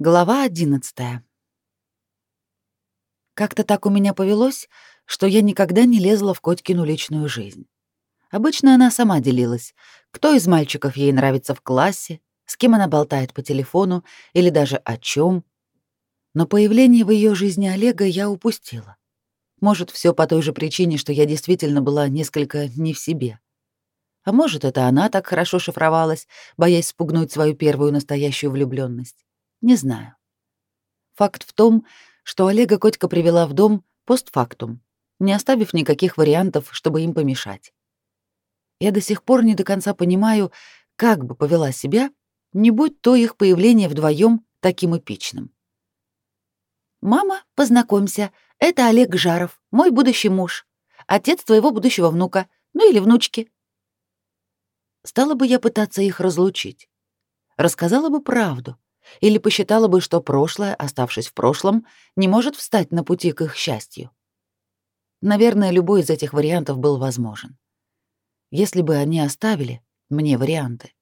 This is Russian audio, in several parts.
Глава одиннадцатая. Как-то так у меня повелось, что я никогда не лезла в Котькину личную жизнь. Обычно она сама делилась, кто из мальчиков ей нравится в классе, с кем она болтает по телефону или даже о чем. Но появление в ее жизни Олега я упустила. Может, все по той же причине, что я действительно была несколько не в себе. А может, это она так хорошо шифровалась, боясь спугнуть свою первую настоящую влюбленность. Не знаю. Факт в том, что Олега Котька привела в дом постфактум, не оставив никаких вариантов, чтобы им помешать. Я до сих пор не до конца понимаю, как бы повела себя, не будь то их появление вдвоем таким эпичным. «Мама, познакомься, это Олег Жаров, мой будущий муж, отец твоего будущего внука, ну или внучки». Стала бы я пытаться их разлучить. Рассказала бы правду, или посчитала бы, что прошлое, оставшись в прошлом, не может встать на пути к их счастью. Наверное, любой из этих вариантов был возможен. Если бы они оставили мне варианты.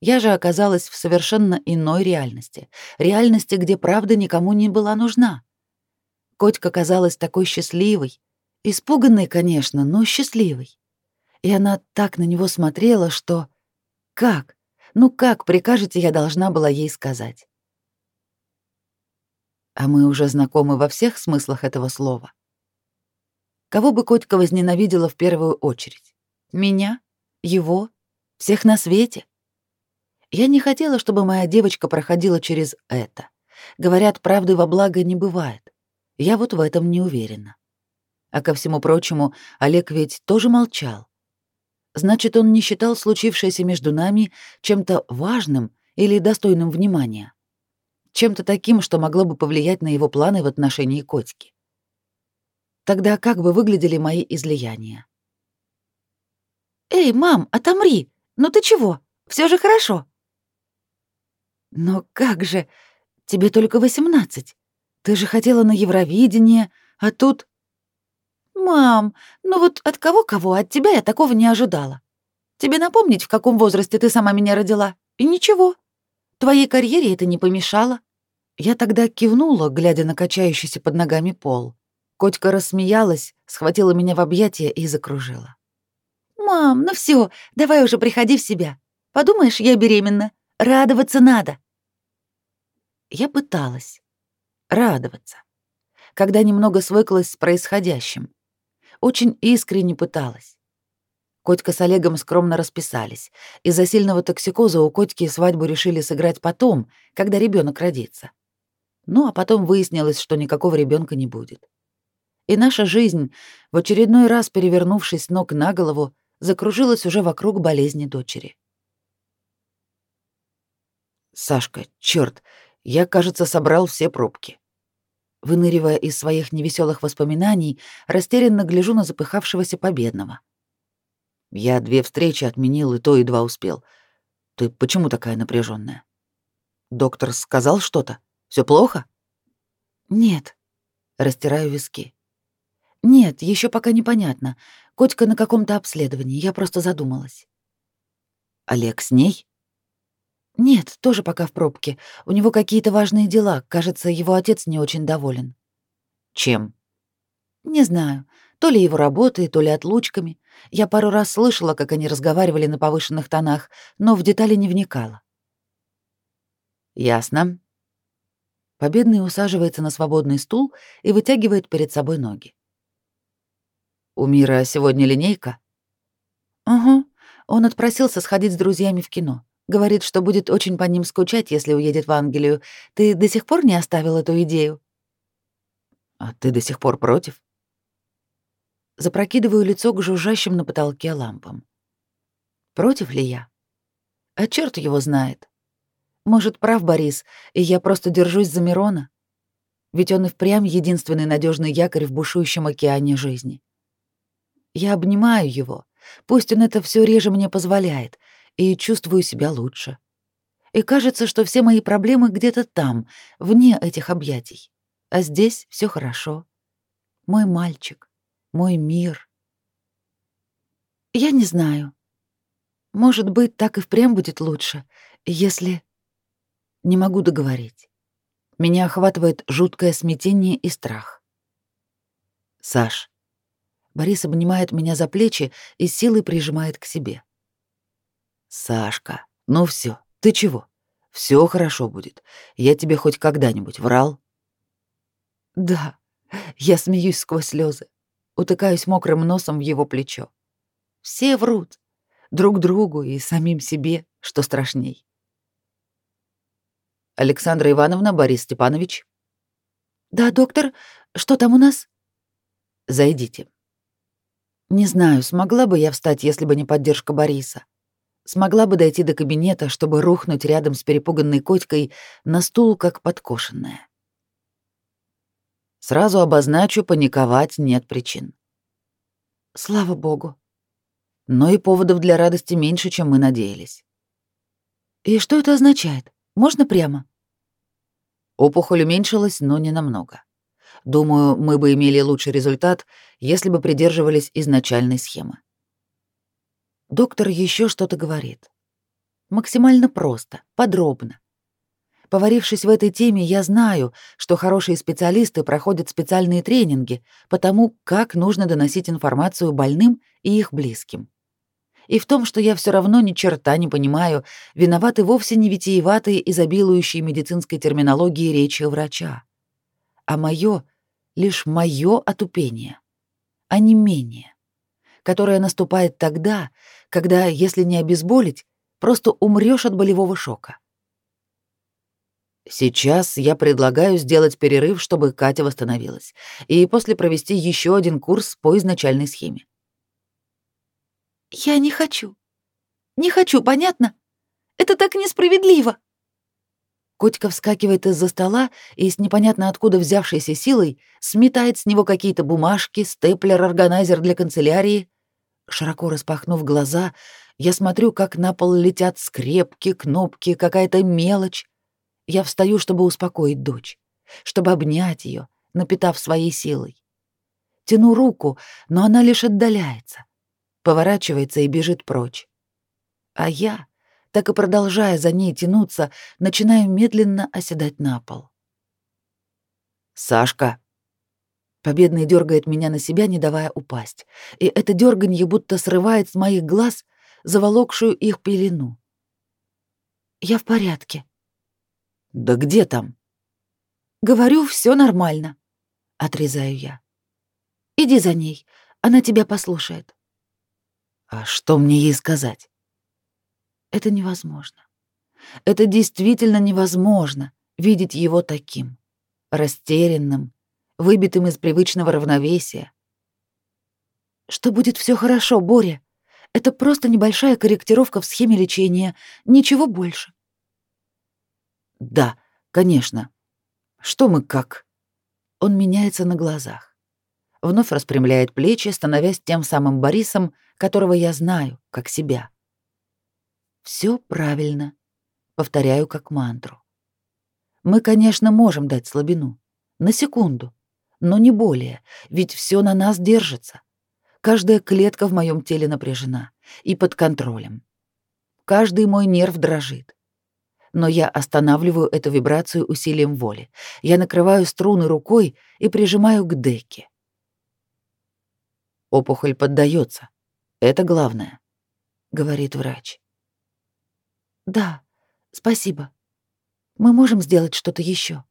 Я же оказалась в совершенно иной реальности, реальности, где правда никому не была нужна. Котька казалась такой счастливой, испуганной, конечно, но счастливой. И она так на него смотрела, что... Как? Ну как, прикажете, я должна была ей сказать? А мы уже знакомы во всех смыслах этого слова. Кого бы Котька возненавидела в первую очередь? Меня? Его? Всех на свете? Я не хотела, чтобы моя девочка проходила через это. Говорят, правды во благо не бывает. Я вот в этом не уверена. А ко всему прочему, Олег ведь тоже молчал. Значит, он не считал случившееся между нами чем-то важным или достойным внимания. Чем-то таким, что могло бы повлиять на его планы в отношении Котики. Тогда как бы выглядели мои излияния? «Эй, мам, отомри! Ну ты чего? Все же хорошо!» «Но как же? Тебе только восемнадцать. Ты же хотела на Евровидение, а тут...» «Мам, ну вот от кого-кого, от тебя я такого не ожидала. Тебе напомнить, в каком возрасте ты сама меня родила? И ничего. Твоей карьере это не помешало». Я тогда кивнула, глядя на качающийся под ногами пол. Котька рассмеялась, схватила меня в объятия и закружила. «Мам, ну все, давай уже приходи в себя. Подумаешь, я беременна. Радоваться надо». Я пыталась. Радоваться. Когда немного свыклась с происходящим очень искренне пыталась. Котька с Олегом скромно расписались. Из-за сильного токсикоза у Котьки свадьбу решили сыграть потом, когда ребенок родится. Ну а потом выяснилось, что никакого ребенка не будет. И наша жизнь, в очередной раз перевернувшись ног на голову, закружилась уже вокруг болезни дочери. «Сашка, черт, я, кажется, собрал все пробки», Выныривая из своих невеселых воспоминаний, растерянно гляжу на запыхавшегося победного. Я две встречи отменил и то едва успел. Ты почему такая напряженная? Доктор сказал что-то? Все плохо? Нет. Растираю виски. Нет, еще пока непонятно. Котька на каком-то обследовании, я просто задумалась. Олег с ней? «Нет, тоже пока в пробке. У него какие-то важные дела. Кажется, его отец не очень доволен». «Чем?» «Не знаю. То ли его работой, то ли отлучками. Я пару раз слышала, как они разговаривали на повышенных тонах, но в детали не вникала». «Ясно». Победный усаживается на свободный стул и вытягивает перед собой ноги. «У Мира сегодня линейка?» «Угу. Он отпросился сходить с друзьями в кино. Говорит, что будет очень по ним скучать, если уедет в Англию. Ты до сих пор не оставил эту идею? А ты до сих пор против? Запрокидываю лицо к жужжащим на потолке лампам. Против ли я? А черт его знает. Может, прав Борис, и я просто держусь за Мирона? Ведь он и впрямь единственный надежный якорь в бушующем океане жизни. Я обнимаю его, пусть он это все реже мне позволяет, и чувствую себя лучше. И кажется, что все мои проблемы где-то там, вне этих объятий. А здесь все хорошо. Мой мальчик, мой мир. Я не знаю. Может быть, так и впрямь будет лучше, если... Не могу договорить. Меня охватывает жуткое смятение и страх. «Саш». Борис обнимает меня за плечи и силой прижимает к себе. «Сашка, ну все, ты чего? Все хорошо будет. Я тебе хоть когда-нибудь врал?» «Да», я смеюсь сквозь слезы, утыкаюсь мокрым носом в его плечо. Все врут. Друг другу и самим себе, что страшней. Александра Ивановна, Борис Степанович. Да, доктор, что там у нас? Зайдите. Не знаю, смогла бы я встать, если бы не поддержка Бориса. Смогла бы дойти до кабинета, чтобы рухнуть рядом с перепуганной котикой на стул, как подкошенная. Сразу обозначу, паниковать нет причин. Слава богу. Но и поводов для радости меньше, чем мы надеялись. И что это означает? Можно прямо? Опухоль уменьшилась, но не намного. Думаю, мы бы имели лучший результат, если бы придерживались изначальной схемы. Доктор еще что-то говорит. Максимально просто, подробно. Поварившись в этой теме, я знаю, что хорошие специалисты проходят специальные тренинги по тому, как нужно доносить информацию больным и их близким. И в том, что я все равно ни черта не понимаю, виноваты вовсе не витиеватые, изобилующие медицинской терминологии речи врача, а мое, лишь мое отупение, а не менее, которое наступает тогда, когда, если не обезболить, просто умрешь от болевого шока. Сейчас я предлагаю сделать перерыв, чтобы Катя восстановилась, и после провести еще один курс по изначальной схеме. Я не хочу. Не хочу, понятно? Это так несправедливо. Котика вскакивает из-за стола и с непонятно откуда взявшейся силой сметает с него какие-то бумажки, степлер, органайзер для канцелярии. Широко распахнув глаза, я смотрю, как на пол летят скрепки, кнопки, какая-то мелочь. Я встаю, чтобы успокоить дочь, чтобы обнять ее, напитав своей силой. Тяну руку, но она лишь отдаляется, поворачивается и бежит прочь. А я, так и продолжая за ней тянуться, начинаю медленно оседать на пол. «Сашка!» Победный дергает меня на себя, не давая упасть, и это дерганье будто срывает с моих глаз заволокшую их пелену. «Я в порядке», да где там? Говорю, все нормально, отрезаю я. Иди за ней, она тебя послушает. А что мне ей сказать? Это невозможно. Это действительно невозможно видеть его таким, растерянным, выбитым из привычного равновесия. Что будет все хорошо, Боря. Это просто небольшая корректировка в схеме лечения, ничего больше. Да, конечно. Что мы как? Он меняется на глазах. Вновь распрямляет плечи, становясь тем самым Борисом, которого я знаю, как себя. Все правильно. Повторяю как мантру. Мы, конечно, можем дать слабину. На секунду. Но не более, ведь все на нас держится. Каждая клетка в моем теле напряжена и под контролем. Каждый мой нерв дрожит но я останавливаю эту вибрацию усилием воли. Я накрываю струны рукой и прижимаю к деке. Опухоль поддается. Это главное, говорит врач. Да, спасибо. Мы можем сделать что-то еще.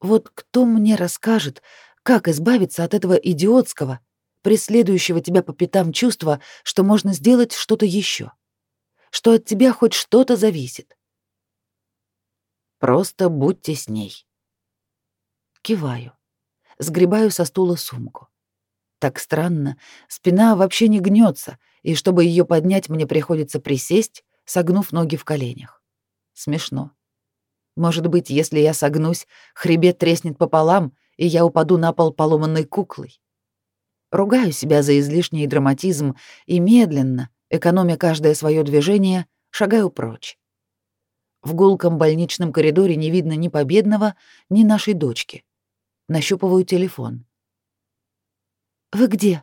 Вот кто мне расскажет, как избавиться от этого идиотского, преследующего тебя по пятам чувства, что можно сделать что-то еще? что от тебя хоть что-то зависит. Просто будьте с ней. Киваю. Сгребаю со стула сумку. Так странно, спина вообще не гнется, и чтобы ее поднять, мне приходится присесть, согнув ноги в коленях. Смешно. Может быть, если я согнусь, хребет треснет пополам, и я упаду на пол поломанной куклой. Ругаю себя за излишний драматизм и медленно, экономя каждое свое движение, шагаю прочь. В гулком больничном коридоре не видно ни победного, ни нашей дочки. Нащупываю телефон. «Вы где?»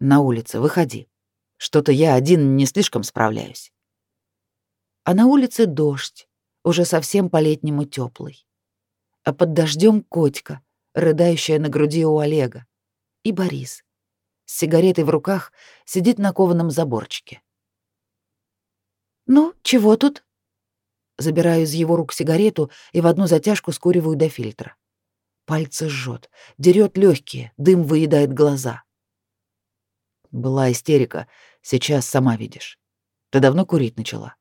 «На улице, выходи. Что-то я один не слишком справляюсь». А на улице дождь, уже совсем по-летнему теплый. А под дождем котика, рыдающая на груди у Олега. И Борис с сигаретой в руках сидит на кованом заборчике. «Ну, чего тут?» Забираю из его рук сигарету и в одну затяжку скуриваю до фильтра. Пальцы жжет, дерет легкие, дым выедает глаза. Была истерика, сейчас сама видишь. Ты давно курить начала?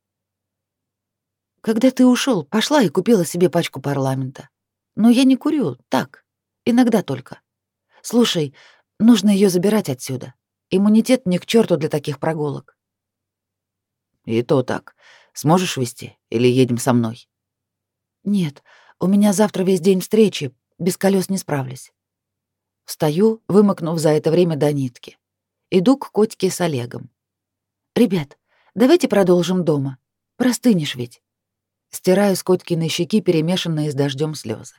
Когда ты ушел, пошла и купила себе пачку парламента. Но я не курю, так, иногда только. Слушай, нужно ее забирать отсюда. Иммунитет не к черту для таких прогулок. И то так. Сможешь вести или едем со мной? Нет, у меня завтра весь день встречи, без колес не справлюсь. Встаю, вымокнув за это время до нитки. Иду к котике с Олегом. Ребят, давайте продолжим дома. Простынешь ведь. Стираю с Котькиной щеки перемешанные с дождем слезы.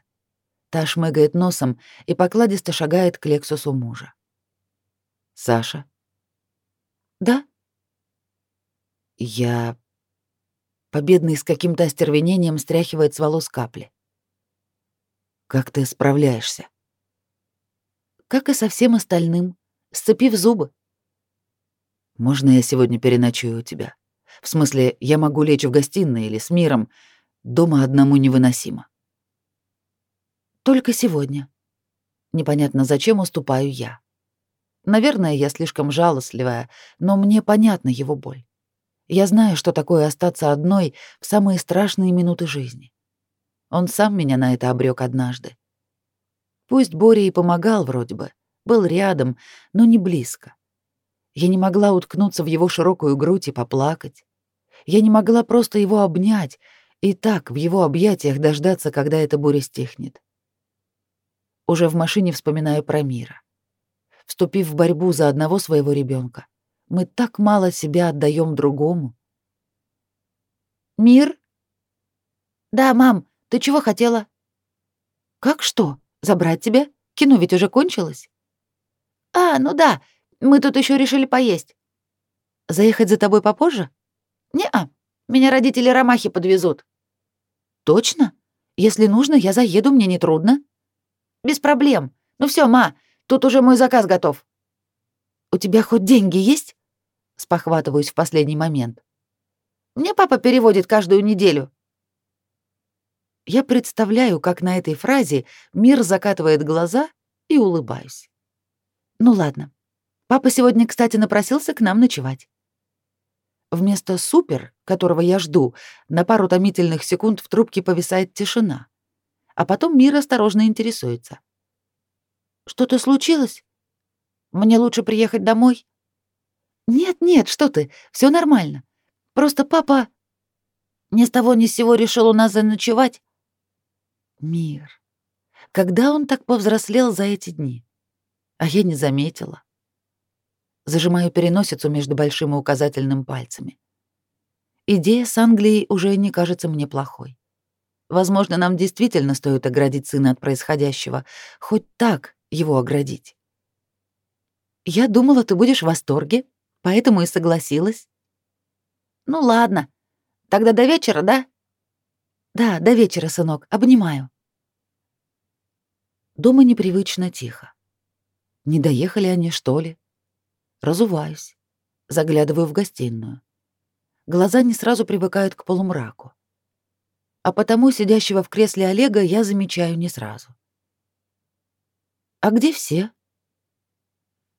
Та шмыгает носом и покладисто шагает к Лексусу мужа. «Саша?» «Да?» «Я...» Победный с каким-то остервенением стряхивает с волос капли. «Как ты справляешься?» «Как и со всем остальным, сцепив зубы». «Можно я сегодня переночую у тебя?» В смысле, я могу лечь в гостиной или с миром. Дома одному невыносимо. Только сегодня. Непонятно, зачем уступаю я. Наверное, я слишком жалостливая, но мне понятна его боль. Я знаю, что такое остаться одной в самые страшные минуты жизни. Он сам меня на это обрек однажды. Пусть Боря и помогал вроде бы, был рядом, но не близко. Я не могла уткнуться в его широкую грудь и поплакать. Я не могла просто его обнять и так в его объятиях дождаться, когда эта буря стихнет. Уже в машине вспоминаю про мира. Вступив в борьбу за одного своего ребенка, мы так мало себя отдаем другому. «Мир?» «Да, мам, ты чего хотела?» «Как что? Забрать тебя? Кино ведь уже кончилось?» «А, ну да, мы тут еще решили поесть. Заехать за тобой попозже? Не-а. Меня родители Ромахи подвезут. Точно? Если нужно, я заеду, мне не трудно. Без проблем. Ну все, ма, тут уже мой заказ готов. У тебя хоть деньги есть? Спохватываюсь в последний момент. Мне папа переводит каждую неделю. Я представляю, как на этой фразе мир закатывает глаза и улыбаюсь. Ну ладно, Папа сегодня, кстати, напросился к нам ночевать. Вместо «супер», которого я жду, на пару томительных секунд в трубке повисает тишина. А потом Мир осторожно интересуется. «Что-то случилось? Мне лучше приехать домой?» «Нет-нет, что ты, все нормально. Просто папа ни с того ни с сего решил у нас заночевать». Мир. Когда он так повзрослел за эти дни? А я не заметила. Зажимаю переносицу между большим и указательным пальцами. Идея с Англией уже не кажется мне плохой. Возможно, нам действительно стоит оградить сына от происходящего, хоть так его оградить. Я думала, ты будешь в восторге, поэтому и согласилась. Ну ладно. Тогда до вечера, да? Да, до вечера, сынок. Обнимаю. Дома непривычно тихо. Не доехали они, что ли? Разуваюсь. Заглядываю в гостиную. Глаза не сразу привыкают к полумраку. А потому сидящего в кресле Олега я замечаю не сразу. «А где все?»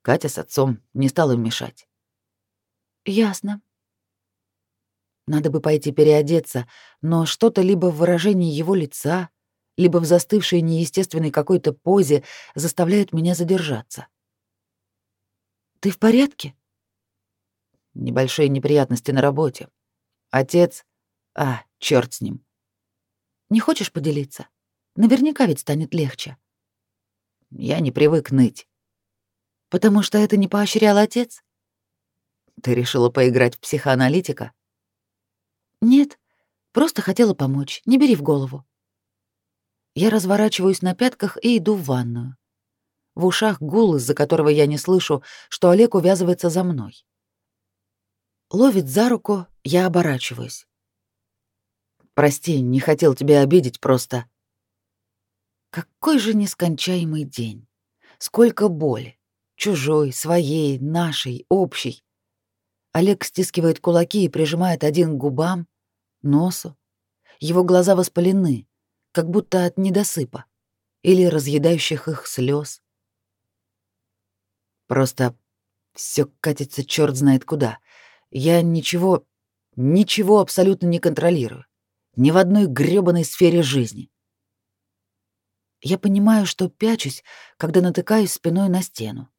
Катя с отцом не стал им мешать. «Ясно». Надо бы пойти переодеться, но что-то либо в выражении его лица, либо в застывшей неестественной какой-то позе заставляет меня задержаться. Ты в порядке? Небольшие неприятности на работе. Отец... А, черт с ним. Не хочешь поделиться? Наверняка ведь станет легче. Я не привык ныть. Потому что это не поощрял отец? Ты решила поиграть в психоаналитика? Нет, просто хотела помочь, не бери в голову. Я разворачиваюсь на пятках и иду в ванную. В ушах гул, из-за которого я не слышу, что Олег увязывается за мной. Ловит за руку, я оборачиваюсь. прости, не хотел тебя обидеть, просто... Какой же нескончаемый день. Сколько боли. Чужой, своей, нашей, общей. Олег стискивает кулаки и прижимает один к губам, носу. Его глаза воспалены, как будто от недосыпа или разъедающих их слез. Просто все катится черт знает куда. Я ничего, ничего абсолютно не контролирую. Ни в одной грёбаной сфере жизни. Я понимаю, что пячусь, когда натыкаюсь спиной на стену.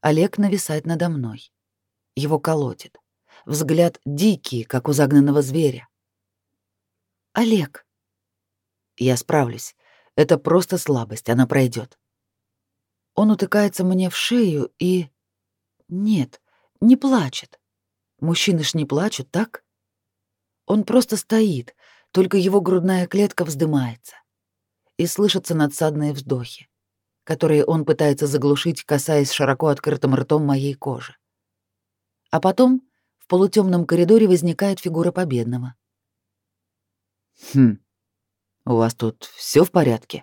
Олег нависает надо мной. Его колотит. Взгляд дикий, как у загнанного зверя. «Олег!» «Я справлюсь. Это просто слабость, она пройдет. Он утыкается мне в шею и... Нет, не плачет. Мужчины ж не плачут, так? Он просто стоит, только его грудная клетка вздымается. И слышатся надсадные вздохи, которые он пытается заглушить, касаясь широко открытым ртом моей кожи. А потом в полутемном коридоре возникает фигура победного. «Хм, у вас тут все в порядке?»